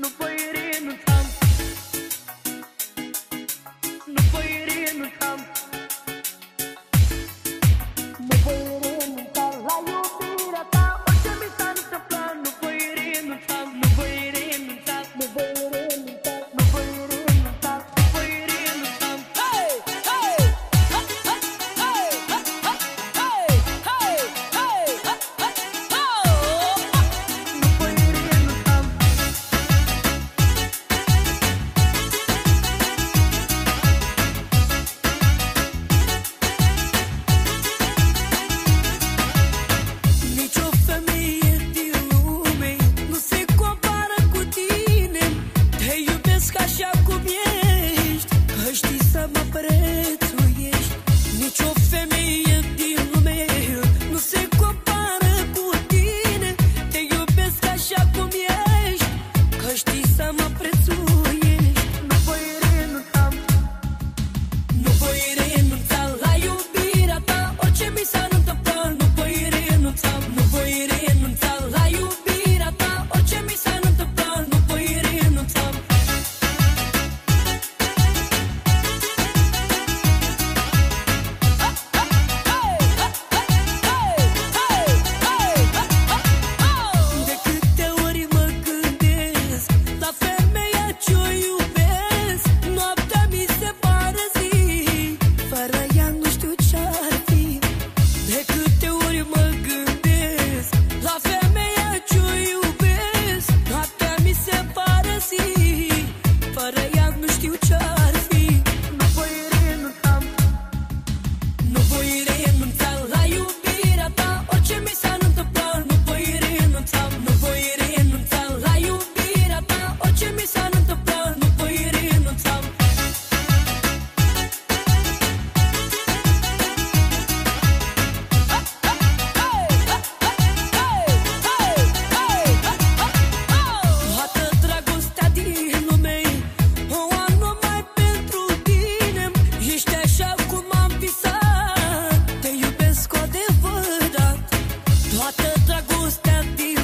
Nu pot sono presente ori mă La femeia ce iubesc Noaptea mi se pare zi Fără ea nu știu ce gusta a ti.